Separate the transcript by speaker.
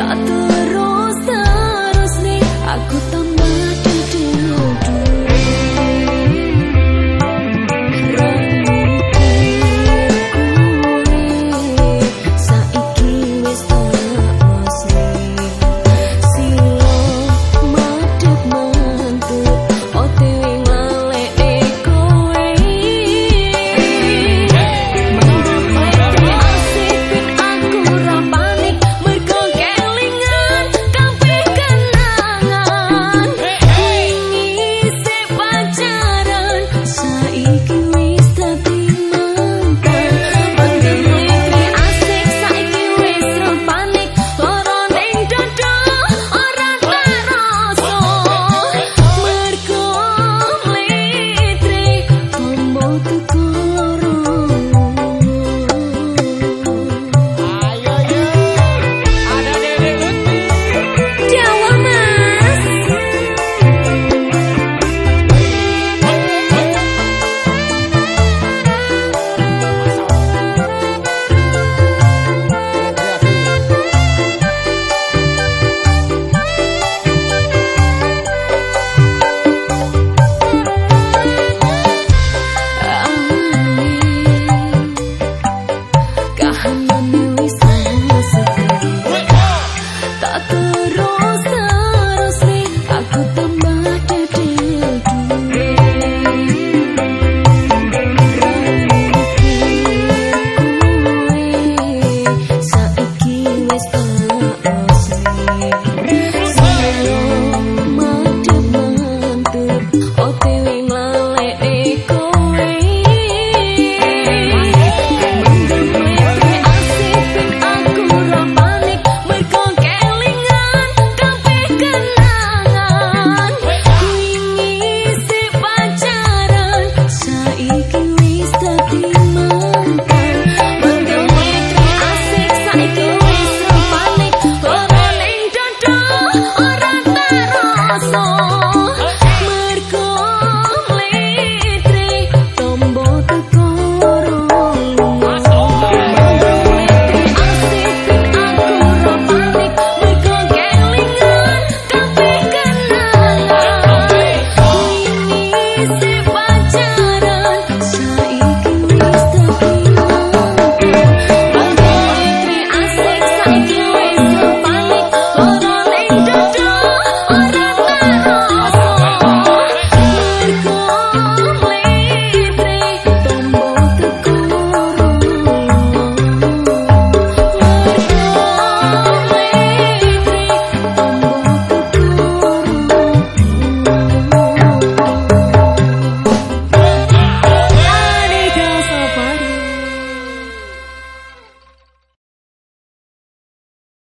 Speaker 1: Tak terus terus nih aku tambah